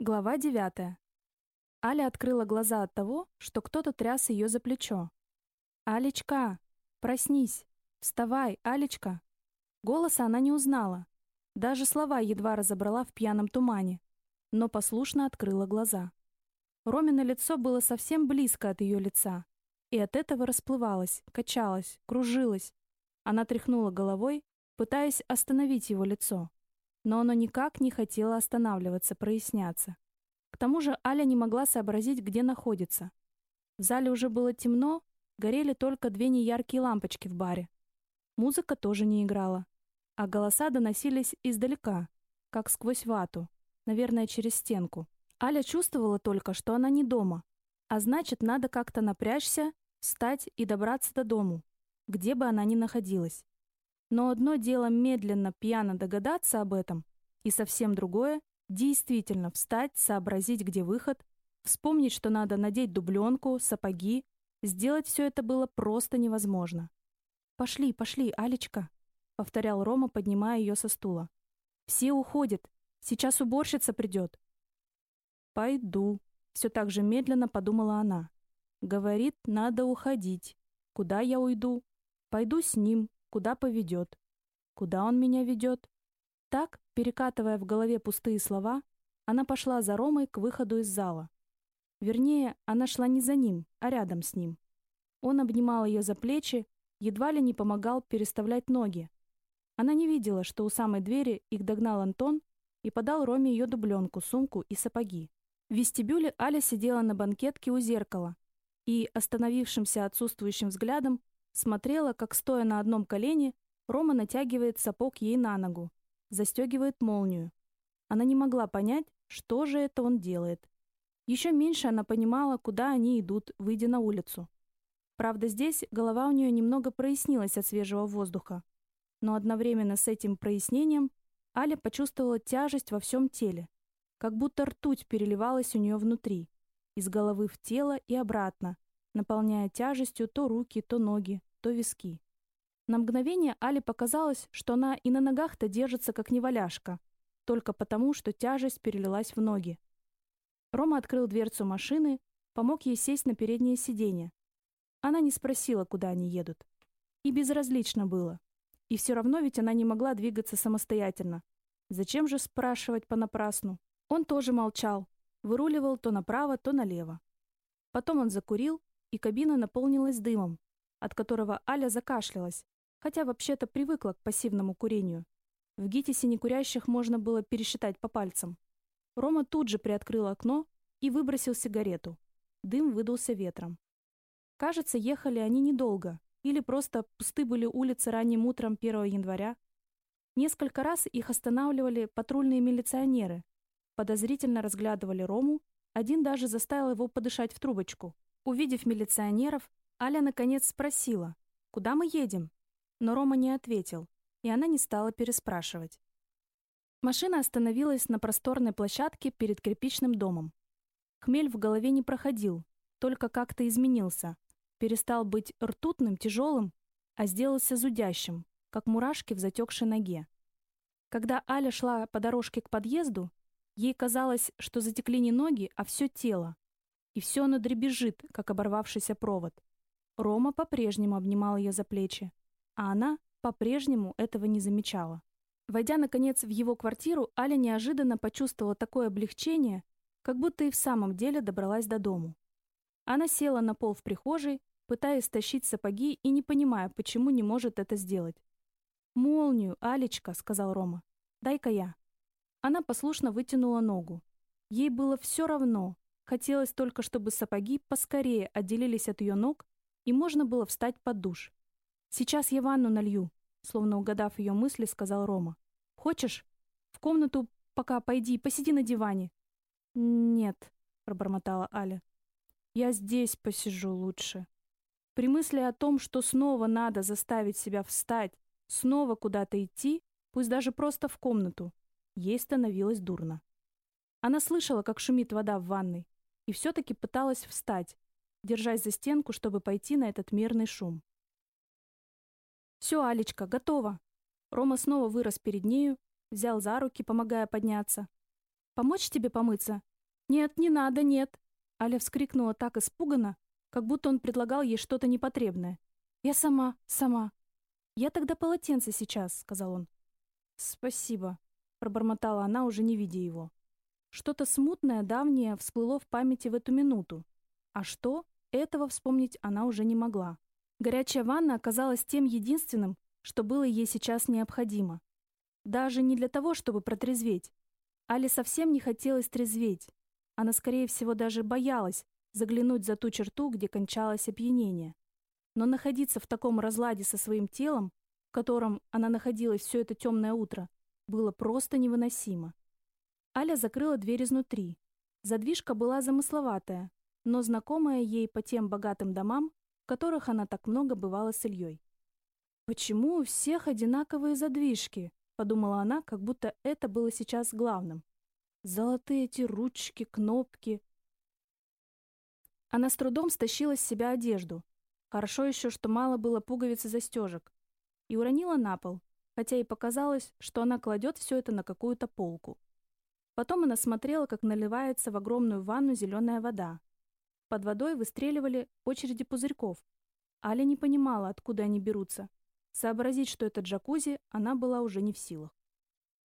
Глава 9. Аля открыла глаза от того, что кто-то тряс ее за плечо. «Алечка! Проснись! Вставай, Алечка!» Голоса она не узнала. Даже слова едва разобрала в пьяном тумане, но послушно открыла глаза. Ромино лицо было совсем близко от ее лица, и от этого расплывалось, качалось, кружилось. Она тряхнула головой, пытаясь остановить его лицо но оно никак не хотело останавливаться, проясняться. К тому же Аля не могла сообразить, где находится. В зале уже было темно, горели только две неяркие лампочки в баре. Музыка тоже не играла, а голоса доносились издалека, как сквозь вату, наверное, через стенку. Аля чувствовала только, что она не дома, а значит, надо как-то напрячься, встать и добраться до дому, где бы она ни находилась. Но одно дело медленно, пьяно догадаться об этом, и совсем другое — действительно встать, сообразить, где выход, вспомнить, что надо надеть дубленку, сапоги. Сделать все это было просто невозможно. «Пошли, пошли, Алечка», — повторял Рома, поднимая ее со стула. «Все уходят. Сейчас уборщица придет». «Пойду», — все так же медленно подумала она. «Говорит, надо уходить. Куда я уйду? Пойду с ним, Куда поведет? Куда он меня ведет? Так, перекатывая в голове пустые слова, она пошла за Ромой к выходу из зала. Вернее, она шла не за ним, а рядом с ним. Он обнимал ее за плечи, едва ли не помогал переставлять ноги. Она не видела, что у самой двери их догнал Антон и подал Роме ее дубленку, сумку и сапоги. В вестибюле Аля сидела на банкетке у зеркала и, остановившимся отсутствующим взглядом, Смотрела, как, стоя на одном колене, Рома натягивает сапог ей на ногу, застегивает молнию. Она не могла понять, что же это он делает. Еще меньше она понимала, куда они идут, выйдя на улицу. Правда, здесь голова у нее немного прояснилась от свежего воздуха. Но одновременно с этим прояснением Аля почувствовала тяжесть во всем теле, как будто ртуть переливалась у нее внутри, из головы в тело и обратно, наполняя тяжестью то руки, то ноги, то виски. На мгновение Али показалось, что она и на ногах-то держится как неваляшка, только потому, что тяжесть перелилась в ноги. Рома открыл дверцу машины, помог ей сесть на переднее сиденье. Она не спросила, куда они едут. И безразлично было. И все равно ведь она не могла двигаться самостоятельно. Зачем же спрашивать понапрасну? Он тоже молчал, выруливал то направо, то налево. Потом он закурил, и кабина наполнилась дымом, от которого Аля закашлялась, хотя вообще-то привыкла к пассивному курению. В ГИТИСе некурящих можно было пересчитать по пальцам. Рома тут же приоткрыл окно и выбросил сигарету. Дым выдался ветром. Кажется, ехали они недолго, или просто пусты были улицы ранним утром 1 января. Несколько раз их останавливали патрульные милиционеры, подозрительно разглядывали Рому, один даже заставил его подышать в трубочку. Увидев милиционеров, Аля наконец спросила, куда мы едем? Но Рома не ответил, и она не стала переспрашивать. Машина остановилась на просторной площадке перед кирпичным домом. Хмель в голове не проходил, только как-то изменился. Перестал быть ртутным, тяжелым, а сделался зудящим, как мурашки в затекшей ноге. Когда Аля шла по дорожке к подъезду, ей казалось, что затекли не ноги, а все тело. И все оно дребезжит, как оборвавшийся провод. Рома по-прежнему обнимал ее за плечи, а она по-прежнему этого не замечала. Войдя, наконец, в его квартиру, Аля неожиданно почувствовала такое облегчение, как будто и в самом деле добралась до дому. Она села на пол в прихожей, пытаясь стащить сапоги и не понимая, почему не может это сделать. «Молнию, Алечка», — сказал Рома. «Дай-ка я». Она послушно вытянула ногу. Ей было все равно. Хотелось только, чтобы сапоги поскорее отделились от ее ног и можно было встать под душ. «Сейчас я ванну налью», словно угадав ее мысли, сказал Рома. «Хочешь? В комнату пока пойди, посиди на диване». «Нет», — пробормотала Аля. «Я здесь посижу лучше». При мысли о том, что снова надо заставить себя встать, снова куда-то идти, пусть даже просто в комнату, ей становилось дурно. Она слышала, как шумит вода в ванной, и все-таки пыталась встать, держась за стенку, чтобы пойти на этот мирный шум. «Все, Алечка, готово!» Рома снова вырос перед нею, взял за руки, помогая подняться. Помочь тебе помыться?» «Нет, не надо, нет!» Аля вскрикнула так испуганно, как будто он предлагал ей что-то непотребное. «Я сама, сама». «Я тогда полотенце сейчас», — сказал он. «Спасибо», — пробормотала она, уже не видя его. Что-то смутное, давнее всплыло в памяти в эту минуту. А что, этого вспомнить она уже не могла. Горячая ванна оказалась тем единственным, что было ей сейчас необходимо. Даже не для того, чтобы протрезветь. Але совсем не хотелось трезветь. Она, скорее всего, даже боялась заглянуть за ту черту, где кончалось опьянение. Но находиться в таком разладе со своим телом, в котором она находилась все это темное утро, было просто невыносимо. Аля закрыла дверь изнутри. Задвижка была замысловатая, но знакомая ей по тем богатым домам, в которых она так много бывала с Ильей. «Почему у всех одинаковые задвижки?» — подумала она, как будто это было сейчас главным. «Золотые эти ручки, кнопки». Она с трудом стащила с себя одежду. Хорошо еще, что мало было пуговиц и застежек. И уронила на пол, хотя и показалось, что она кладет все это на какую-то полку. Потом она смотрела, как наливается в огромную ванну зеленая вода. Под водой выстреливали очереди пузырьков. Аля не понимала, откуда они берутся. Сообразить, что это джакузи, она была уже не в силах.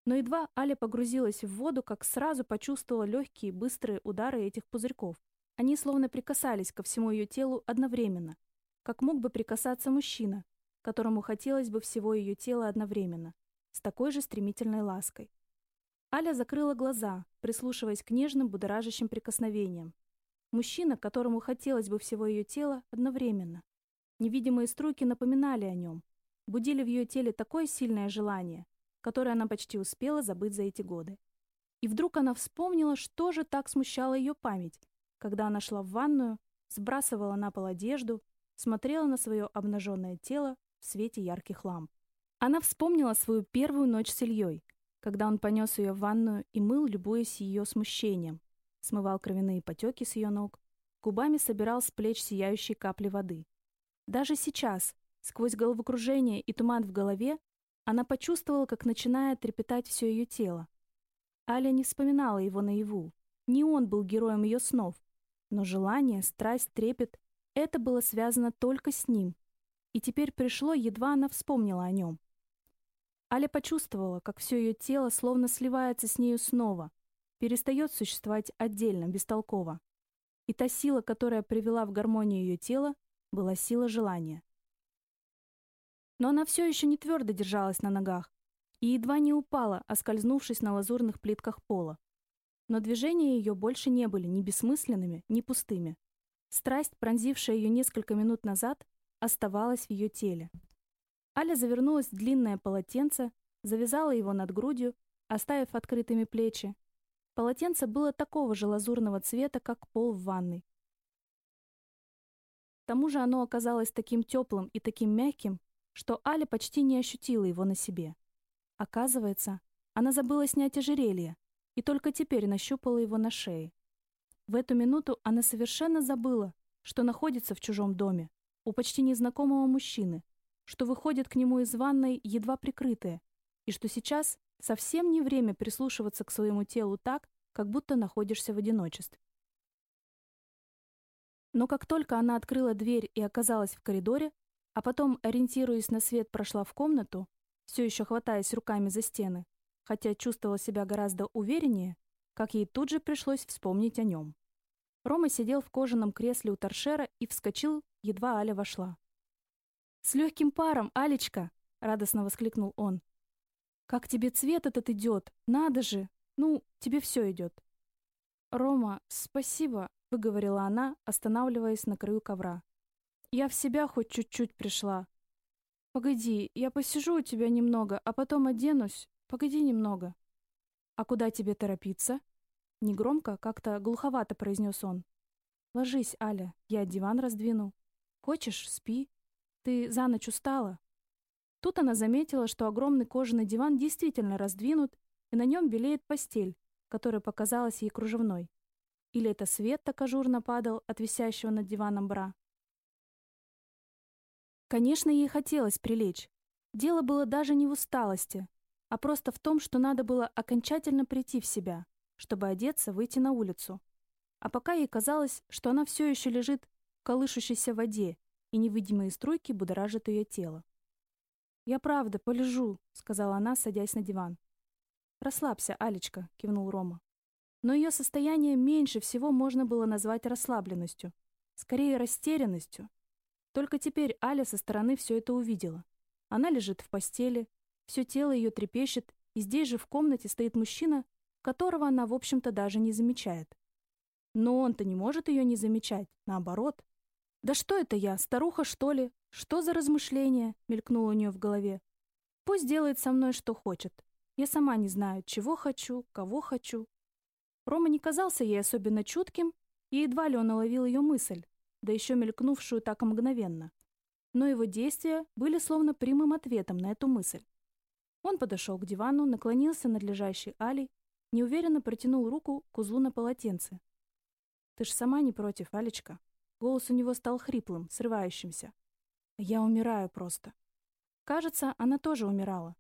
Но едва Аля погрузилась в воду, как сразу почувствовала легкие, быстрые удары этих пузырьков. Они словно прикасались ко всему ее телу одновременно, как мог бы прикасаться мужчина, которому хотелось бы всего ее тела одновременно, с такой же стремительной лаской. Аля закрыла глаза, прислушиваясь к нежным, будоражащим прикосновениям. Мужчина, которому хотелось бы всего ее тела, одновременно. Невидимые струйки напоминали о нем, будили в ее теле такое сильное желание, которое она почти успела забыть за эти годы. И вдруг она вспомнила, что же так смущало ее память, когда она шла в ванную, сбрасывала на пол одежду, смотрела на свое обнаженное тело в свете ярких ламп. Она вспомнила свою первую ночь с Ильей, когда он понес ее в ванную и мыл, любуясь ее смущением, смывал кровяные потеки с ее ног, губами собирал с плеч сияющие капли воды. Даже сейчас, сквозь головокружение и туман в голове, она почувствовала, как начинает трепетать все ее тело. Аля не вспоминала его наяву. Не он был героем ее снов. Но желание, страсть, трепет — это было связано только с ним. И теперь пришло, едва она вспомнила о нем. Аля почувствовала, как все ее тело словно сливается с нею снова, перестает существовать отдельно, бестолково. И та сила, которая привела в гармонию ее тело, была сила желания. Но она все еще не твердо держалась на ногах и едва не упала, оскользнувшись на лазурных плитках пола. Но движения ее больше не были ни бессмысленными, ни пустыми. Страсть, пронзившая ее несколько минут назад, оставалась в ее теле. Аля завернулась в длинное полотенце, завязала его над грудью, оставив открытыми плечи. Полотенце было такого же лазурного цвета, как пол в ванной. К тому же оно оказалось таким теплым и таким мягким, что Аля почти не ощутила его на себе. Оказывается, она забыла снять ожерелье и только теперь нащупала его на шее. В эту минуту она совершенно забыла, что находится в чужом доме, у почти незнакомого мужчины, что выходит к нему из ванной едва прикрытая, и что сейчас совсем не время прислушиваться к своему телу так, как будто находишься в одиночестве. Но как только она открыла дверь и оказалась в коридоре, а потом, ориентируясь на свет, прошла в комнату, все еще хватаясь руками за стены, хотя чувствовала себя гораздо увереннее, как ей тут же пришлось вспомнить о нем. Рома сидел в кожаном кресле у торшера и вскочил, едва Аля вошла. «С легким паром, Алечка!» — радостно воскликнул он. «Как тебе цвет этот идет? Надо же! Ну, тебе все идет!» «Рома, спасибо!» — выговорила она, останавливаясь на краю ковра. «Я в себя хоть чуть-чуть пришла. Погоди, я посижу у тебя немного, а потом оденусь. Погоди немного». «А куда тебе торопиться?» Негромко, как-то глуховато произнес он. «Ложись, Аля, я диван раздвину. Хочешь, спи, ты за ночь устала?» Тут она заметила, что огромный кожаный диван действительно раздвинут, и на нем белеет постель, которая показалась ей кружевной. Или это свет так ажурно падал от висящего над диваном бра. Конечно, ей хотелось прилечь. Дело было даже не в усталости, а просто в том, что надо было окончательно прийти в себя, чтобы одеться, выйти на улицу. А пока ей казалось, что она все еще лежит в колышущейся воде, и невидимые струйки будоражат ее тело. «Я правда полежу», — сказала она, садясь на диван. «Расслабься, Алечка», — кивнул Рома. Но ее состояние меньше всего можно было назвать расслабленностью. Скорее, растерянностью. Только теперь Аля со стороны все это увидела. Она лежит в постели, все тело ее трепещет, и здесь же в комнате стоит мужчина, которого она, в общем-то, даже не замечает. Но он-то не может ее не замечать, наоборот. «Да что это я, старуха, что ли? Что за размышления?» — мелькнуло у нее в голове. «Пусть делает со мной, что хочет. Я сама не знаю, чего хочу, кого хочу». Рома не казался ей особенно чутким, и едва ли он уловил ее мысль, да еще мелькнувшую так мгновенно. Но его действия были словно прямым ответом на эту мысль. Он подошел к дивану, наклонился над лежащей Алей, неуверенно протянул руку к узлу на полотенце. «Ты ж сама не против, Алечка?» Голос у него стал хриплым, срывающимся. «Я умираю просто». Кажется, она тоже умирала.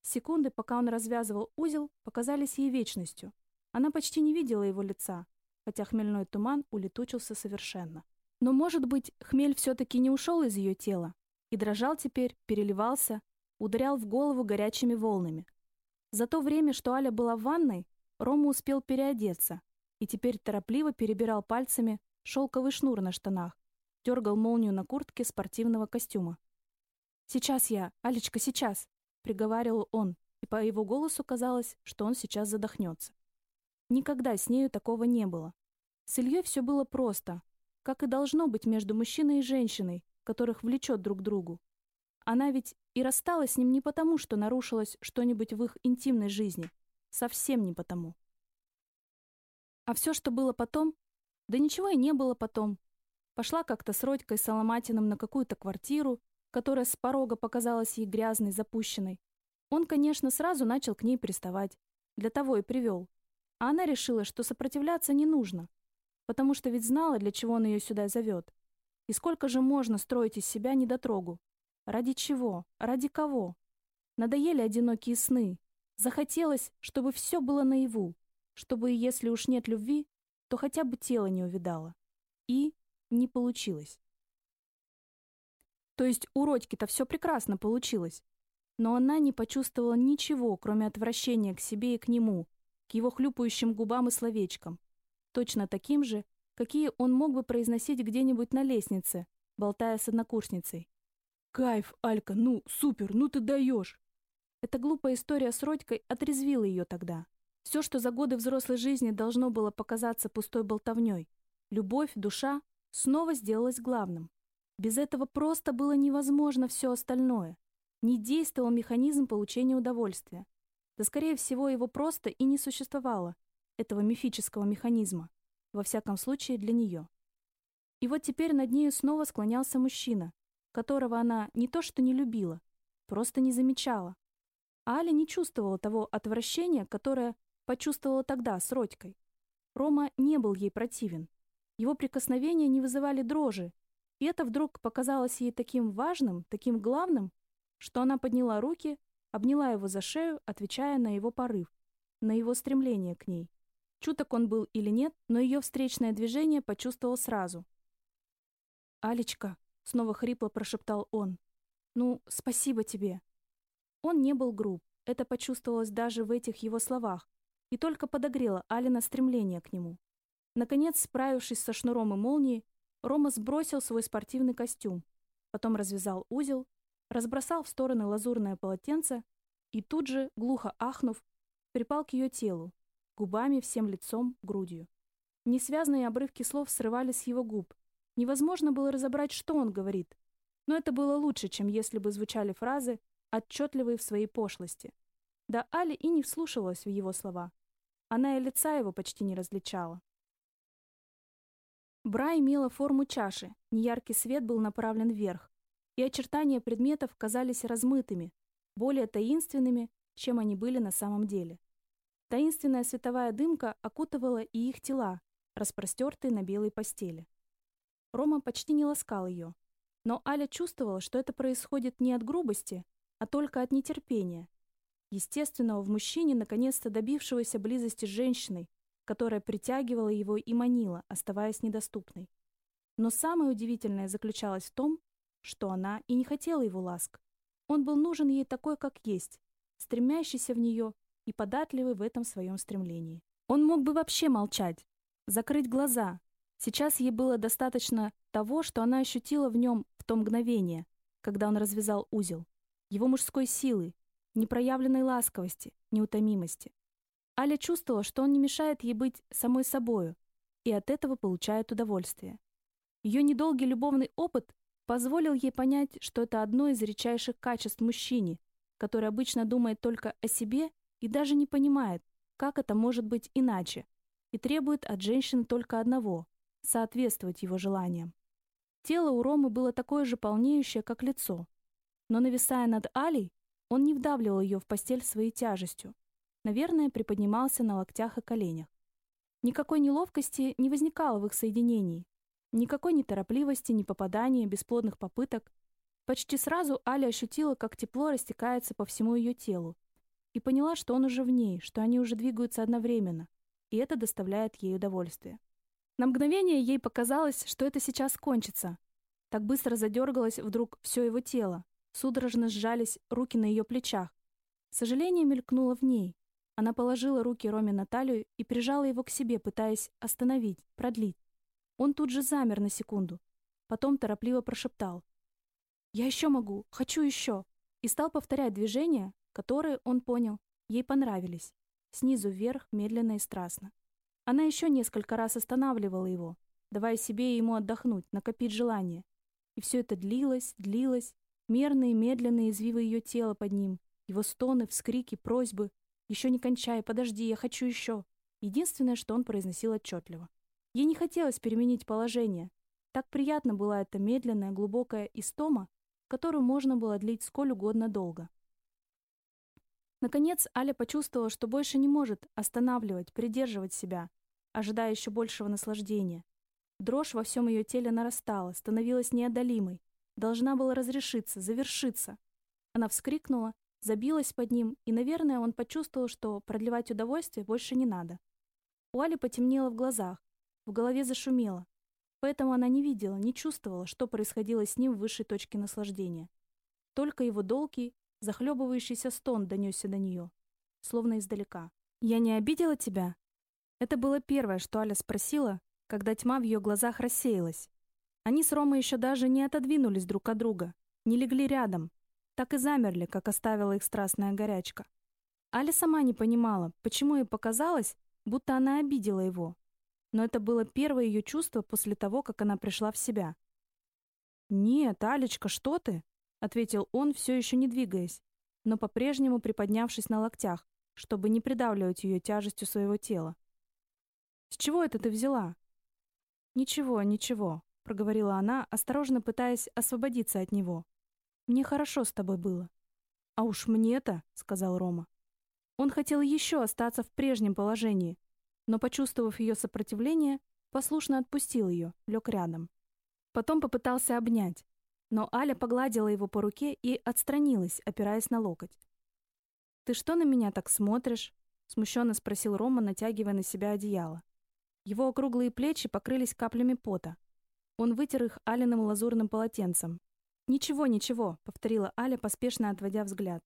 Секунды, пока он развязывал узел, показались ей вечностью. Она почти не видела его лица, хотя хмельной туман улетучился совершенно. Но, может быть, хмель все-таки не ушел из ее тела и дрожал теперь, переливался, ударял в голову горячими волнами. За то время, что Аля была в ванной, Рома успел переодеться и теперь торопливо перебирал пальцами шелковый шнур на штанах, дергал молнию на куртке спортивного костюма. «Сейчас я, Алечка, сейчас!» — приговаривал он, и по его голосу казалось, что он сейчас задохнется. Никогда с нею такого не было. С Ильей все было просто, как и должно быть между мужчиной и женщиной, которых влечет друг к другу. Она ведь и рассталась с ним не потому, что нарушилось что-нибудь в их интимной жизни. Совсем не потому. А все, что было потом, да ничего и не было потом. Пошла как-то с Родькой Соломатиным на какую-то квартиру, которая с порога показалась ей грязной, запущенной. Он, конечно, сразу начал к ней приставать. Для того и привел. А она решила, что сопротивляться не нужно, потому что ведь знала, для чего он ее сюда зовет. И сколько же можно строить из себя недотрогу? Ради чего? Ради кого? Надоели одинокие сны. Захотелось, чтобы все было наяву, чтобы, если уж нет любви, то хотя бы тело не увидало. И не получилось. То есть у Родьки-то все прекрасно получилось. Но она не почувствовала ничего, кроме отвращения к себе и к нему, к его хлюпающим губам и словечкам, точно таким же, какие он мог бы произносить где-нибудь на лестнице, болтая с однокурсницей. «Кайф, Алька, ну, супер, ну ты даешь!» Эта глупая история с Родькой отрезвила ее тогда. Все, что за годы взрослой жизни должно было показаться пустой болтовней. Любовь, душа снова сделалась главным. Без этого просто было невозможно все остальное. Не действовал механизм получения удовольствия. Да, скорее всего, его просто и не существовало, этого мифического механизма, во всяком случае для нее. И вот теперь над нею снова склонялся мужчина, которого она не то что не любила, просто не замечала. А Аля не чувствовала того отвращения, которое почувствовала тогда с Родькой. Рома не был ей противен. Его прикосновения не вызывали дрожи, и это вдруг показалось ей таким важным, таким главным, что она подняла руки обняла его за шею, отвечая на его порыв, на его стремление к ней. Чуток он был или нет, но ее встречное движение почувствовал сразу. «Алечка», — снова хрипло прошептал он, — «ну, спасибо тебе». Он не был груб, это почувствовалось даже в этих его словах, и только подогрело Алина стремление к нему. Наконец, справившись со шнуром и молнией, Рома сбросил свой спортивный костюм, потом развязал узел разбросал в стороны лазурное полотенце и тут же, глухо ахнув, припал к ее телу, губами, всем лицом, грудью. Несвязные обрывки слов срывались с его губ. Невозможно было разобрать, что он говорит. Но это было лучше, чем если бы звучали фразы, отчетливые в своей пошлости. Да Али и не вслушивалась в его слова. Она и лица его почти не различала. Бра имела форму чаши, неяркий свет был направлен вверх, и очертания предметов казались размытыми, более таинственными, чем они были на самом деле. Таинственная световая дымка окутывала и их тела, распростертые на белой постели. Рома почти не ласкал ее, но Аля чувствовала, что это происходит не от грубости, а только от нетерпения. Естественного в мужчине, наконец-то добившегося близости с женщиной, которая притягивала его и манила, оставаясь недоступной. Но самое удивительное заключалось в том, что она и не хотела его ласк. Он был нужен ей такой, как есть, стремящийся в нее и податливый в этом своем стремлении. Он мог бы вообще молчать, закрыть глаза. Сейчас ей было достаточно того, что она ощутила в нем в то мгновение, когда он развязал узел, его мужской силы, непроявленной ласковости, неутомимости. Аля чувствовала, что он не мешает ей быть самой собою, и от этого получает удовольствие. Ее недолгий любовный опыт позволил ей понять, что это одно из редчайших качеств мужчине, который обычно думает только о себе и даже не понимает, как это может быть иначе, и требует от женщины только одного — соответствовать его желаниям. Тело у Ромы было такое же полнеющее, как лицо. Но нависая над Алей, он не вдавливал ее в постель своей тяжестью. Наверное, приподнимался на локтях и коленях. Никакой неловкости не возникало в их соединении. Никакой неторопливости, ни попадания, бесплодных попыток. Почти сразу Аля ощутила, как тепло растекается по всему ее телу. И поняла, что он уже в ней, что они уже двигаются одновременно. И это доставляет ей удовольствие. На мгновение ей показалось, что это сейчас кончится. Так быстро задергалось вдруг все его тело. Судорожно сжались руки на ее плечах. Сожаление мелькнуло в ней. Она положила руки Роме на талию и прижала его к себе, пытаясь остановить, продлить. Он тут же замер на секунду. Потом торопливо прошептал. «Я еще могу, хочу еще!» И стал повторять движения, которые, он понял, ей понравились. Снизу вверх, медленно и страстно. Она еще несколько раз останавливала его, давая себе и ему отдохнуть, накопить желание. И все это длилось, длилось, мерные, медленные извивы ее тела под ним, его стоны, вскрики, просьбы. «Еще не кончай, подожди, я хочу еще!» Единственное, что он произносил отчетливо. Ей не хотелось переменить положение. Так приятно была эта медленная, глубокая истома, которую можно было длить сколь угодно долго. Наконец Аля почувствовала, что больше не может останавливать, придерживать себя, ожидая еще большего наслаждения. Дрожь во всем ее теле нарастала, становилась неодолимой, должна была разрешиться, завершиться. Она вскрикнула, забилась под ним, и, наверное, он почувствовал, что продлевать удовольствие больше не надо. У Али потемнело в глазах, в голове зашумело, поэтому она не видела, не чувствовала, что происходило с ним в высшей точке наслаждения. Только его долгий, Захлебывающийся стон донесся до нее, словно издалека. «Я не обидела тебя?» Это было первое, что Аля спросила, когда тьма в ее глазах рассеялась. Они с Ромой еще даже не отодвинулись друг от друга, не легли рядом, так и замерли, как оставила их страстная горячка. Аля сама не понимала, почему ей показалось, будто она обидела его. Но это было первое ее чувство после того, как она пришла в себя. «Нет, Алечка, что ты?» ответил он, все еще не двигаясь, но по-прежнему приподнявшись на локтях, чтобы не придавливать ее тяжестью своего тела. «С чего это ты взяла?» «Ничего, ничего», — проговорила она, осторожно пытаясь освободиться от него. «Мне хорошо с тобой было». «А уж мне-то», — сказал Рома. Он хотел еще остаться в прежнем положении, но, почувствовав ее сопротивление, послушно отпустил ее, лег рядом. Потом попытался обнять, но Аля погладила его по руке и отстранилась, опираясь на локоть. «Ты что на меня так смотришь?» — смущенно спросил Рома, натягивая на себя одеяло. Его округлые плечи покрылись каплями пота. Он вытер их Алиным лазурным полотенцем. «Ничего, ничего», — повторила Аля, поспешно отводя взгляд.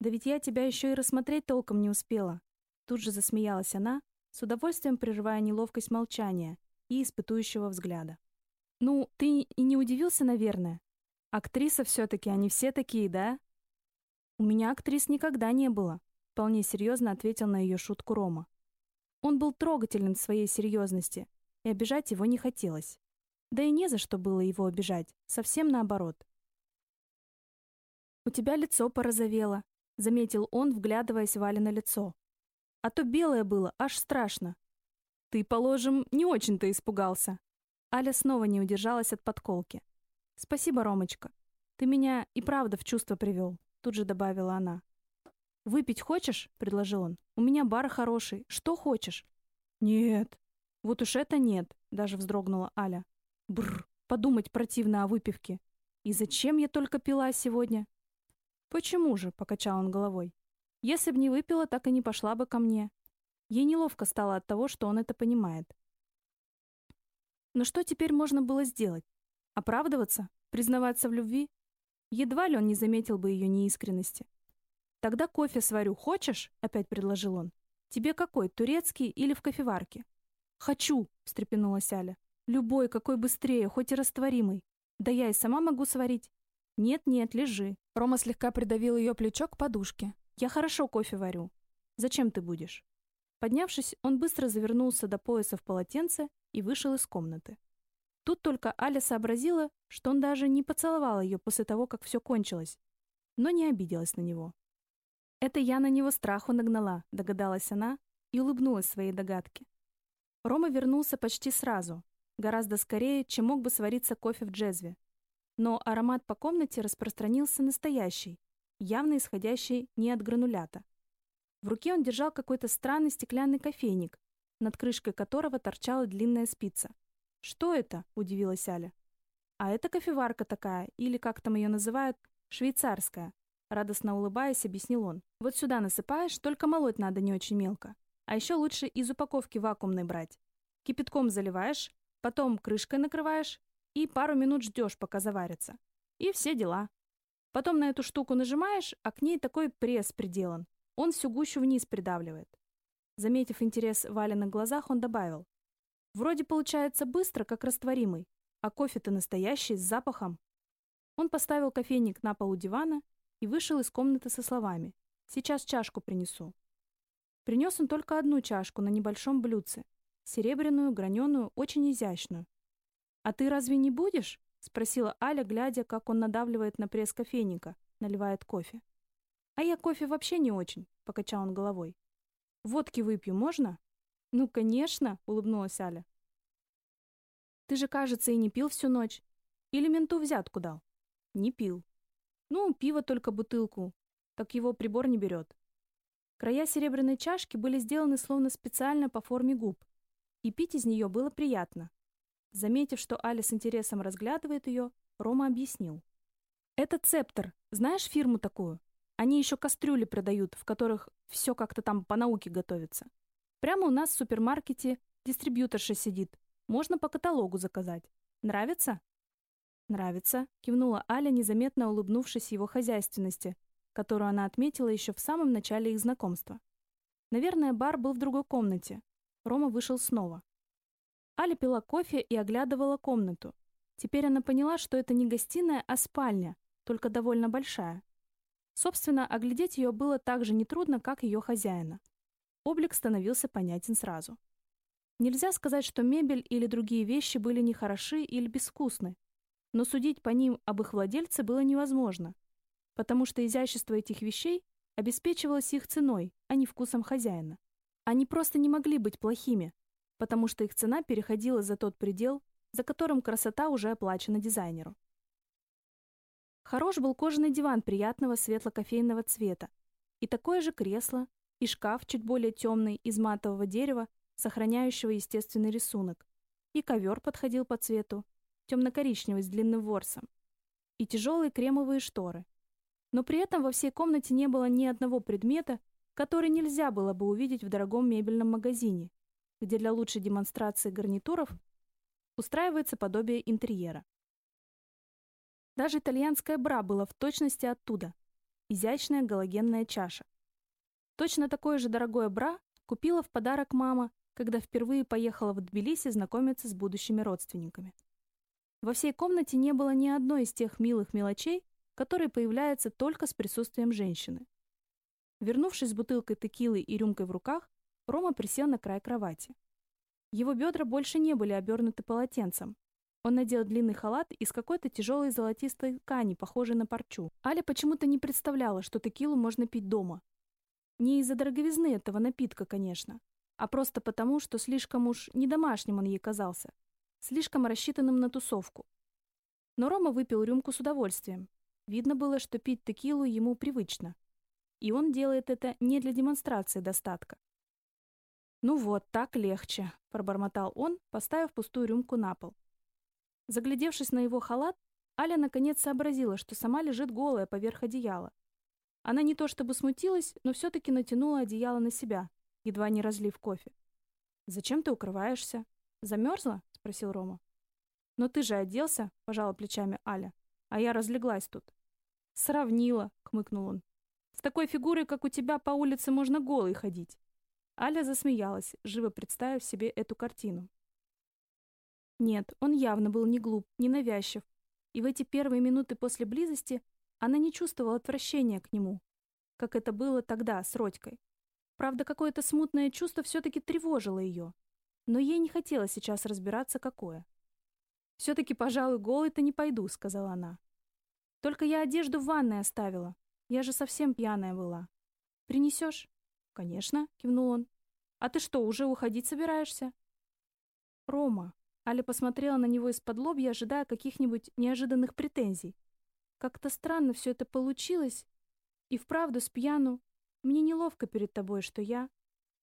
«Да ведь я тебя еще и рассмотреть толком не успела». Тут же засмеялась она, с удовольствием прерывая неловкость молчания и испытующего взгляда. «Ну, ты и не удивился, наверное?» Актриса все-таки, они все такие, да? У меня актрис никогда не было, вполне серьезно ответил на ее шутку Рома. Он был трогателен в своей серьезности, и обижать его не хотелось. Да и не за что было его обижать, совсем наоборот. «У тебя лицо порозовело», — заметил он, вглядываясь Вале на лицо. «А то белое было, аж страшно». «Ты, положим, не очень-то испугался». Аля снова не удержалась от подколки. «Спасибо, Ромочка. Ты меня и правда в чувство привел», — тут же добавила она. «Выпить хочешь?» — предложил он. «У меня бар хороший. Что хочешь?» «Нет». «Вот уж это нет», — даже вздрогнула Аля. Бррр, подумать противно о выпивке. И зачем я только пила сегодня? Почему же, покачал он головой. Если б не выпила, так и не пошла бы ко мне. Ей неловко стало от того, что он это понимает. Но что теперь можно было сделать? Оправдываться? Признаваться в любви? Едва ли он не заметил бы ее неискренности. «Тогда кофе сварю. Хочешь?» — опять предложил он. «Тебе какой, турецкий или в кофеварке?» «Хочу!» — встрепенулась Аля. «Любой, какой быстрее, хоть и растворимый. Да я и сама могу сварить». «Нет-нет, лежи». Рома слегка придавил ее плечо к подушке. «Я хорошо кофе варю. Зачем ты будешь?» Поднявшись, он быстро завернулся до пояса в полотенце и вышел из комнаты. Тут только Аля сообразила, что он даже не поцеловал ее после того, как все кончилось, но не обиделась на него. «Это я на него страху нагнала», — догадалась она и улыбнулась своей догадке. Рома вернулся почти сразу, гораздо скорее, чем мог бы свариться кофе в джезве. Но аромат по комнате распространился настоящий, явно исходящий не от гранулята. В руке он держал какой-то странный стеклянный кофейник, над крышкой которого торчала длинная спица. «Что это?» — удивилась Аля. «А это кофеварка такая, или, как там ее называют, швейцарская», — радостно улыбаясь, объяснил он. «Вот сюда насыпаешь, только молоть надо не очень мелко. А еще лучше из упаковки вакуумной брать. Кипятком заливаешь, потом крышкой накрываешь и пару минут ждешь, пока заварится. И все дела. Потом на эту штуку нажимаешь, а к ней такой пресс приделан. Он всю гущу вниз придавливает. Заметив интерес Вали на глазах, он добавил. Вроде получается быстро, как растворимый, а кофе-то настоящий, с запахом. Он поставил кофейник на полу дивана и вышел из комнаты со словами. «Сейчас чашку принесу». Принес он только одну чашку на небольшом блюдце, серебряную, граненую, очень изящную. «А ты разве не будешь?» — спросила Аля, глядя, как он надавливает на пресс кофейника, наливает кофе. «А я кофе вообще не очень», — покачал он головой. «Водки выпью, можно?» «Ну, конечно», — улыбнулась Аля. «Ты же, кажется, и не пил всю ночь. Или менту взятку дал?» «Не пил». «Ну, пиво только бутылку. Так его прибор не берет». Края серебряной чашки были сделаны словно специально по форме губ, и пить из нее было приятно. Заметив, что Аля с интересом разглядывает ее, Рома объяснил. «Это Цептор. Знаешь фирму такую? Они еще кастрюли продают, в которых все как-то там по науке готовится. Прямо у нас в супермаркете дистрибьюторша сидит. Можно по каталогу заказать. Нравится? Нравится, кивнула Аля, незаметно улыбнувшись его хозяйственности, которую она отметила еще в самом начале их знакомства. Наверное, бар был в другой комнате. Рома вышел снова. Аля пила кофе и оглядывала комнату. Теперь она поняла, что это не гостиная, а спальня, только довольно большая. Собственно, оглядеть ее было так же нетрудно, как ее хозяина. Облик становился понятен сразу. Нельзя сказать, что мебель или другие вещи были нехороши или безвкусны, но судить по ним об их владельце было невозможно, потому что изящество этих вещей обеспечивалось их ценой, а не вкусом хозяина. Они просто не могли быть плохими, потому что их цена переходила за тот предел, за которым красота уже оплачена дизайнеру. Хорош был кожаный диван приятного светло-кофейного цвета, и такое же кресло, и шкаф чуть более темный, из матового дерева, сохраняющего естественный рисунок, и ковер подходил по цвету, темно-коричневый с длинным ворсом, и тяжелые кремовые шторы. Но при этом во всей комнате не было ни одного предмета, который нельзя было бы увидеть в дорогом мебельном магазине, где для лучшей демонстрации гарнитуров устраивается подобие интерьера. Даже итальянская бра была в точности оттуда. Изящная галогенная чаша. Точно такое же дорогое бра купила в подарок мама, когда впервые поехала в Тбилиси знакомиться с будущими родственниками. Во всей комнате не было ни одной из тех милых мелочей, которые появляются только с присутствием женщины. Вернувшись с бутылкой текилы и рюмкой в руках, Рома присел на край кровати. Его бедра больше не были обернуты полотенцем, он надел длинный халат из какой-то тяжелой золотистой ткани, похожей на парчу. Аля почему-то не представляла, что текилу можно пить дома. Не из-за дороговизны этого напитка, конечно, а просто потому, что слишком уж не домашним он ей казался, слишком рассчитанным на тусовку. Но Рома выпил рюмку с удовольствием. Видно было, что пить текилу ему привычно. И он делает это не для демонстрации достатка. «Ну вот, так легче», — пробормотал он, поставив пустую рюмку на пол. Заглядевшись на его халат, Аля наконец сообразила, что сама лежит голая поверх одеяла. Она не то чтобы смутилась, но все-таки натянула одеяло на себя, едва не разлив кофе. «Зачем ты укрываешься? Замерзла?» — спросил Рома. «Но ты же оделся», — пожала плечами Аля. «А я разлеглась тут». «Сравнила», — кмыкнул он. «С такой фигурой, как у тебя, по улице можно голой ходить». Аля засмеялась, живо представив себе эту картину. Нет, он явно был не глуп, не навязчив, и в эти первые минуты после близости она не чувствовала отвращения к нему, как это было тогда с Родькой. Правда, какое-то смутное чувство все-таки тревожило ее, но ей не хотелось сейчас разбираться, какое. «Все-таки, пожалуй, голой-то не пойду», — сказала она. «Только я одежду в ванной оставила. Я же совсем пьяная была. Принесешь?» «Конечно», — кивнул он. «А ты что, уже уходить собираешься?» «Рома», Аля посмотрела на него из-под лобья, ожидая каких-нибудь неожиданных претензий. Как-то странно все это получилось. И вправду с пьяну. Мне неловко перед тобой, что я...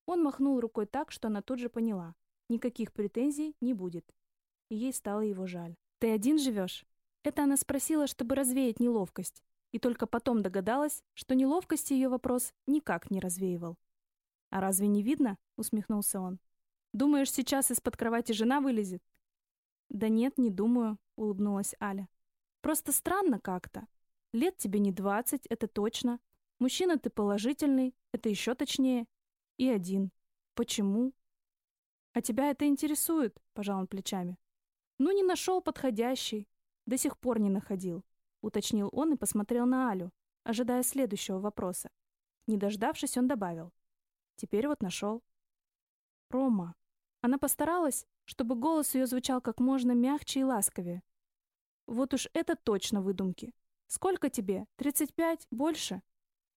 Он махнул рукой так, что она тут же поняла. Никаких претензий не будет. И ей стало его жаль. «Ты один живешь?» Это она спросила, чтобы развеять неловкость. И только потом догадалась, что неловкости ее вопрос никак не развеивал. «А разве не видно?» — усмехнулся он. «Думаешь, сейчас из-под кровати жена вылезет?» «Да нет, не думаю», — улыбнулась Аля. «Просто странно как-то. Лет тебе не двадцать, это точно. Мужчина ты положительный, это еще точнее. И один. Почему?» «А тебя это интересует?» — пожал он плечами. «Ну, не нашел подходящий. До сих пор не находил», — уточнил он и посмотрел на Алю, ожидая следующего вопроса. Не дождавшись, он добавил. «Теперь вот нашел». «Рома». Она постаралась, чтобы голос ее звучал как можно мягче и ласковее. Вот уж это точно выдумки. Сколько тебе? Тридцать пять? Больше?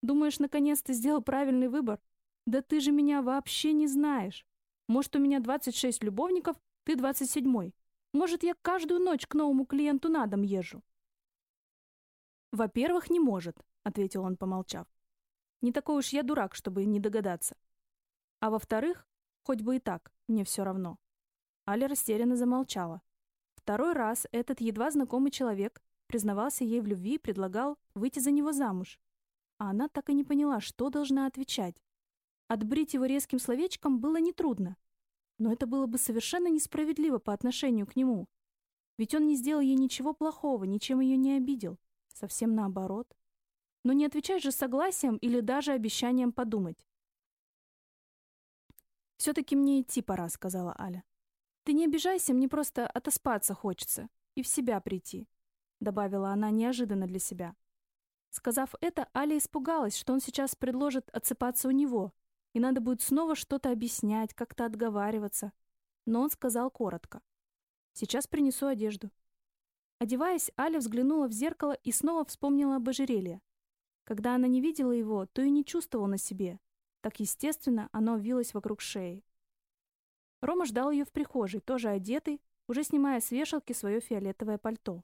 Думаешь, наконец-то сделал правильный выбор? Да ты же меня вообще не знаешь. Может, у меня двадцать шесть любовников, ты двадцать седьмой. Может, я каждую ночь к новому клиенту на дом езжу? Во-первых, не может, ответил он, помолчав. Не такой уж я дурак, чтобы не догадаться. А во-вторых, хоть бы и так, мне все равно. Аля растерянно замолчала. Второй раз этот едва знакомый человек признавался ей в любви и предлагал выйти за него замуж. А она так и не поняла, что должна отвечать. Отбрить его резким словечком было нетрудно. Но это было бы совершенно несправедливо по отношению к нему. Ведь он не сделал ей ничего плохого, ничем ее не обидел. Совсем наоборот. Но не отвечать же согласием или даже обещанием подумать. «Все-таки мне идти пора», — сказала Аля. «Ты не обижайся, мне просто отоспаться хочется и в себя прийти», добавила она неожиданно для себя. Сказав это, Аля испугалась, что он сейчас предложит отсыпаться у него, и надо будет снова что-то объяснять, как-то отговариваться. Но он сказал коротко. «Сейчас принесу одежду». Одеваясь, Аля взглянула в зеркало и снова вспомнила об ожерелье. Когда она не видела его, то и не чувствовала на себе. Так естественно оно вилось вокруг шеи. Рома ждал ее в прихожей, тоже одетый, уже снимая с вешалки свое фиолетовое пальто.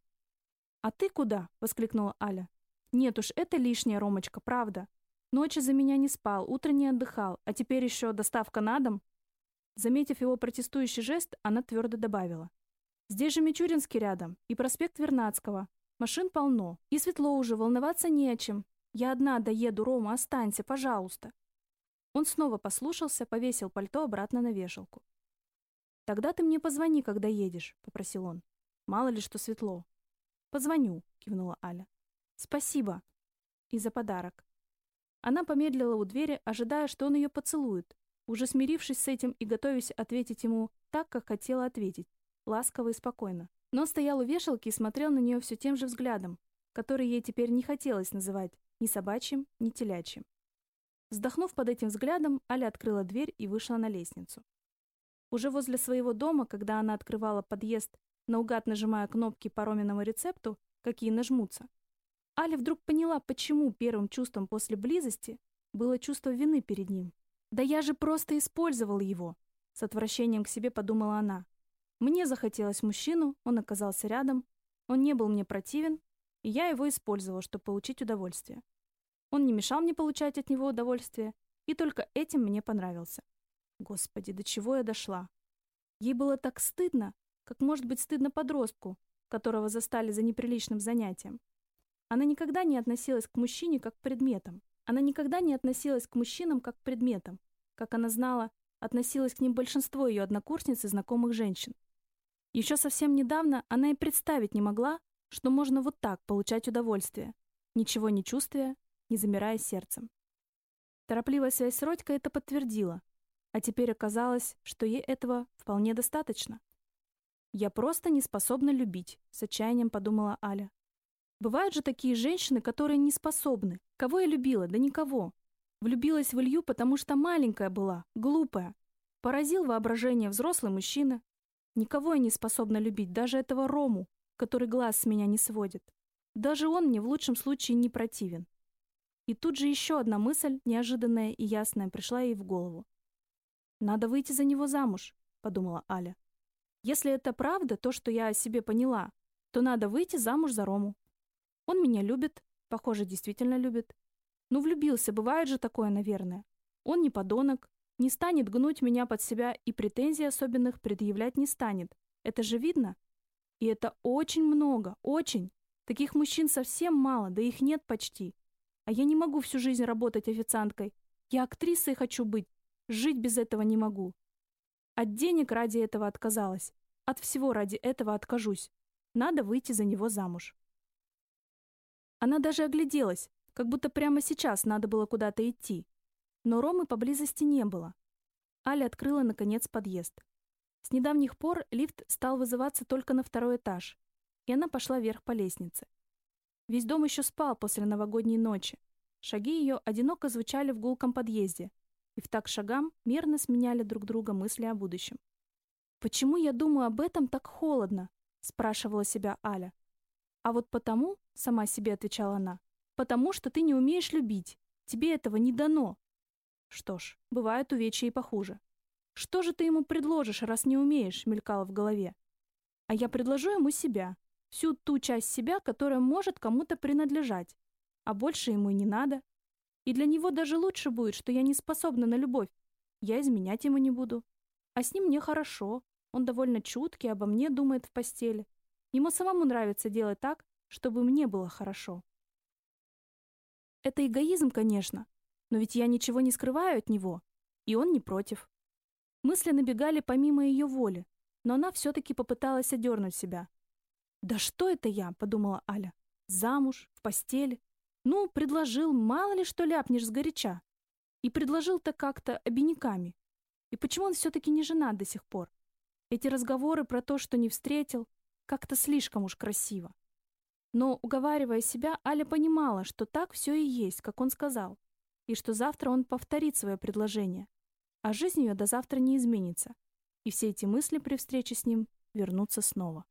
«А ты куда?» — воскликнула Аля. «Нет уж, это лишнее, Ромочка, правда. Ночи за меня не спал, утро не отдыхал, а теперь еще доставка на дом?» Заметив его протестующий жест, она твердо добавила. «Здесь же Мичуринский рядом, и проспект Вернадского. Машин полно, и светло уже, волноваться не о чем. Я одна доеду, Рома, останься, пожалуйста». Он снова послушался, повесил пальто обратно на вешалку. «Тогда ты мне позвони, когда едешь», — попросил он. «Мало ли что светло». «Позвоню», — кивнула Аля. «Спасибо». И за подарок. Она помедлила у двери, ожидая, что он ее поцелует, уже смирившись с этим и готовясь ответить ему так, как хотела ответить, ласково и спокойно. Но стоял у вешалки и смотрел на нее все тем же взглядом, который ей теперь не хотелось называть ни собачьим, ни телячьим. Вздохнув под этим взглядом, Аля открыла дверь и вышла на лестницу. Уже возле своего дома, когда она открывала подъезд, наугад нажимая кнопки по Роминому рецепту, какие нажмутся, Аля вдруг поняла, почему первым чувством после близости было чувство вины перед ним. «Да я же просто использовал его!» С отвращением к себе подумала она. Мне захотелось мужчину, он оказался рядом, он не был мне противен, и я его использовала, чтобы получить удовольствие. Он не мешал мне получать от него удовольствие, и только этим мне понравился. Господи, до чего я дошла? Ей было так стыдно, как может быть стыдно подростку, которого застали за неприличным занятием. Она никогда не относилась к мужчине как к предметам. Она никогда не относилась к мужчинам как к предметам. как она знала, относилось к ним большинство ее однокурсниц и знакомых женщин. Еще совсем недавно она и представить не могла, что можно вот так получать удовольствие, ничего не чувствуя, не замирая сердцем. Торопливая связь с Родькой это подтвердила, а теперь оказалось, что ей этого вполне достаточно. «Я просто не способна любить», — с отчаянием подумала Аля. «Бывают же такие женщины, которые не способны. Кого я любила? Да никого. Влюбилась в Илью, потому что маленькая была, глупая. Поразил воображение взрослый мужчина. Никого я не способна любить, даже этого Рому, который глаз с меня не сводит. Даже он мне в лучшем случае не противен. И тут же еще одна мысль, неожиданная и ясная, пришла ей в голову. «Надо выйти за него замуж», — подумала Аля. «Если это правда, то, что я о себе поняла, то надо выйти замуж за Рому. Он меня любит, похоже, действительно любит. Ну, влюбился, бывает же такое, наверное. Он не подонок, не станет гнуть меня под себя и претензий особенных предъявлять не станет. Это же видно. И это очень много, очень. Таких мужчин совсем мало, да их нет почти. А я не могу всю жизнь работать официанткой. Я актрисой хочу быть. Жить без этого не могу. От денег ради этого отказалась. От всего ради этого откажусь. Надо выйти за него замуж. Она даже огляделась, как будто прямо сейчас надо было куда-то идти. Но Ромы поблизости не было. Аля открыла, наконец, подъезд. С недавних пор лифт стал вызываться только на второй этаж, и она пошла вверх по лестнице. Весь дом еще спал после новогодней ночи. Шаги ее одиноко звучали в гулком подъезде, и в так шагам мерно сменяли друг друга мысли о будущем. «Почему я думаю об этом так холодно?» — спрашивала себя Аля. «А вот потому», — сама себе отвечала она, «потому что ты не умеешь любить. Тебе этого не дано». Что ж, бывают увечья и похуже. «Что же ты ему предложишь, раз не умеешь?» — мелькало в голове. «А я предложу ему себя, всю ту часть себя, которая может кому-то принадлежать, а больше ему и не надо. И для него даже лучше будет, что я не способна на любовь. Я изменять ему не буду. А с ним мне хорошо, он довольно чуткий, обо мне думает в постели. Ему самому нравится делать так, чтобы мне было хорошо. Это эгоизм, конечно, но ведь я ничего не скрываю от него, и он не против. Мысли набегали помимо ее воли, но она все-таки попыталась одернуть себя. «Да что это я?» — подумала Аля. «Замуж, в постели. Ну, предложил, мало ли что ляпнешь сгоряча. И предложил-то как-то обиняками. И почему он все-таки не женат до сих пор? Эти разговоры про то, что не встретил, как-то слишком уж красиво. Но, уговаривая себя, Аля понимала, что так все и есть, как он сказал, и что завтра он повторит свое предложение а жизнь ее до завтра не изменится, и все эти мысли при встрече с ним вернутся снова.